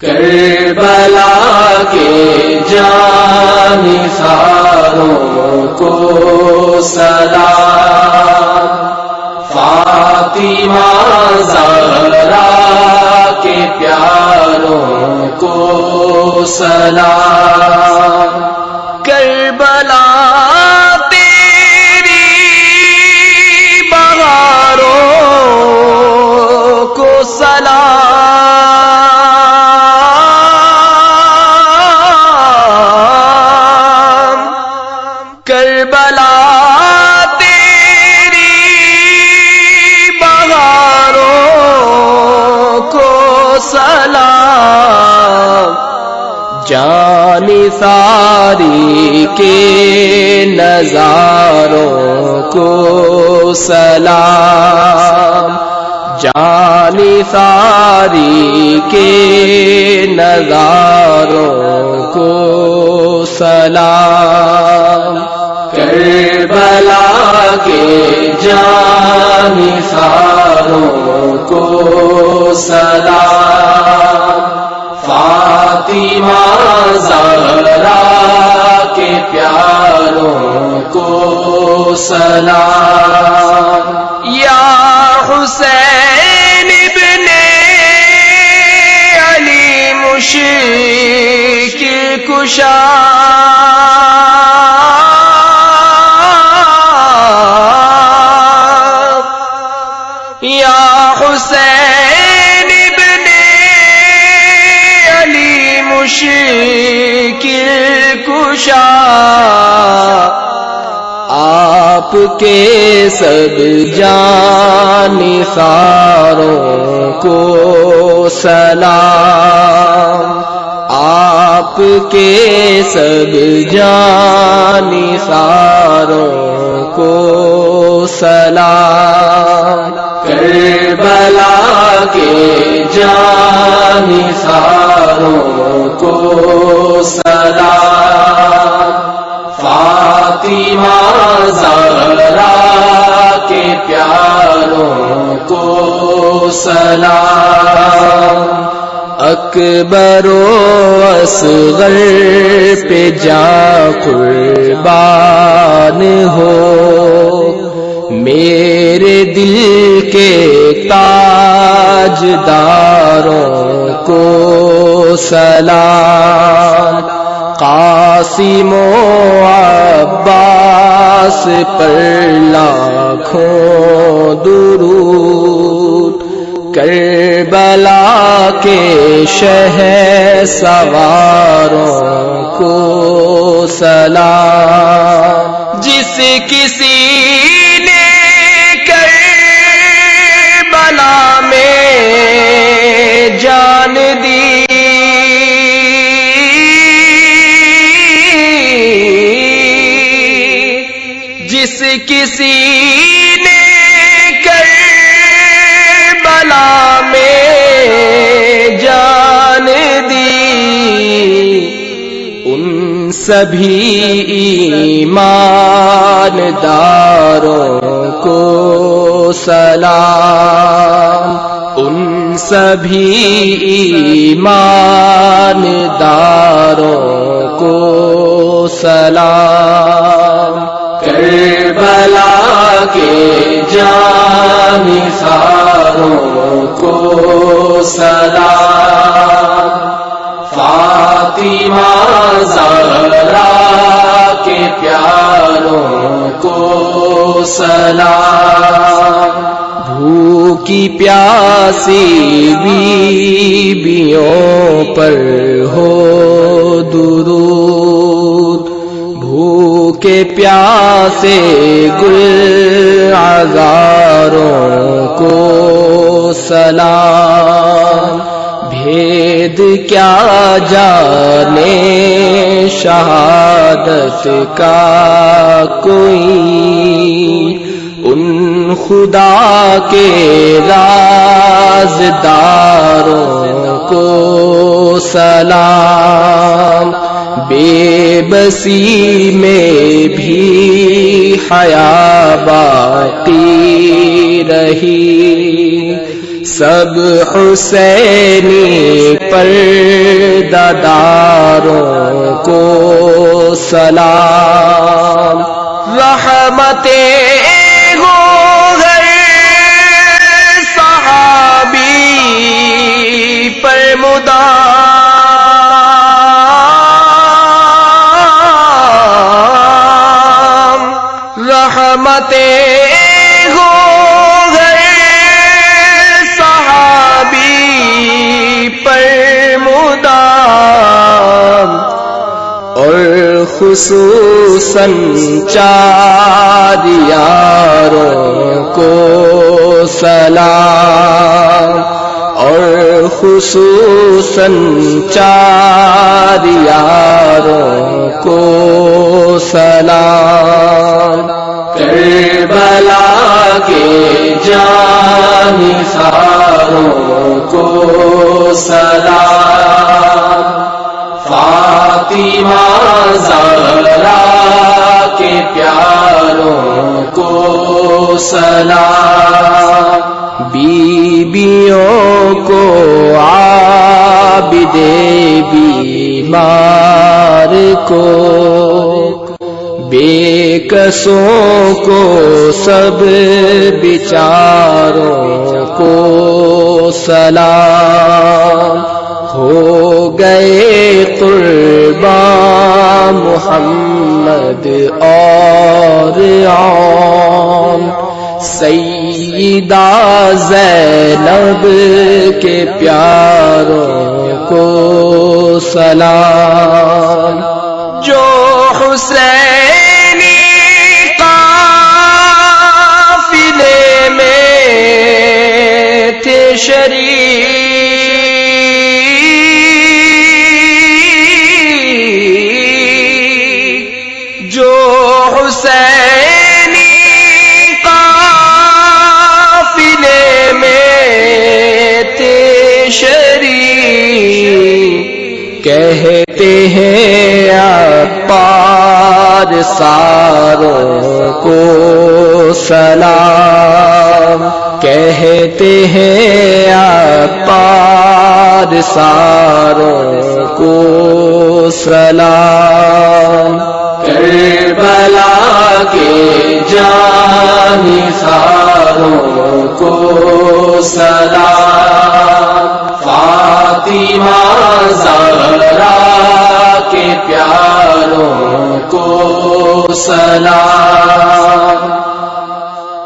کربلا کے جان ساروں کو صدا فاطمہ زہرا کے پیاروں کو صدا سلام جان ساری کے نظاروں کو سلام جان ساری کے نظاروں کو سلام کربلا کے جان ساروں کو سلام فاطمہ زہرا کے پیاروں کو سلام۔ یا حسین ابن علی مشکل کشا کشا آپ کے سب جان ساروں کو سلام، آپ کے سب جان ساروں کو سلام۔ کربلا کے جان ساروں کو سلام۔ فاطمہ زہرا کے پیاروں کو سلام۔ اکبر و اصغر پہ جا قربان ہو۔ میرے دل کے تاج داروں کو سلام۔ قاسم و عباس پر لاکھوں درود کربلا کے شہر سواروں کو سلام جس کسی کسی نے کربلا میں جان دی۔ ان سبھی ایمان داروں کو سلام۔ ان سبھی ایمان داروں کو سلام۔ کربلا کے جان ساروں کو سلام۔ فاطمہ زہرا کے پیاروں کو سلام۔ بھوکی پیاسی بیویوں پر ہو درود۔ بھوکے پیاسے گل آزاروں کو سلام۔ بھید کیا جانے شہادت کا کوئی؟ ان خدا کے رازداروں کو سلام۔ بے بسی میں بھی حیا باقی رہی۔ سب حسینی پر داداروں کو سلام۔ رحمت خصوصاً چار یاروں کو سلام اور خصوصاً چار یاروں کو سلام کربلا کے جان کو سلام۔ بیبیوں کو عابد بیمار کو بے کسوں کو سب بچاروں کو سلام۔ ہو گئے قربان محمد اور عام۔ سیدہ زینب کے پیاروں کو سلام۔ جو حسینی قافلے میں تھے شریک کہتے ہیں پار ساروں کو سلام۔ کہتے ہیں پار ساروں کو سلام۔ کربلا کے جان ساروں کو سلام۔ فاطمہ زہرا والوں کو سلام۔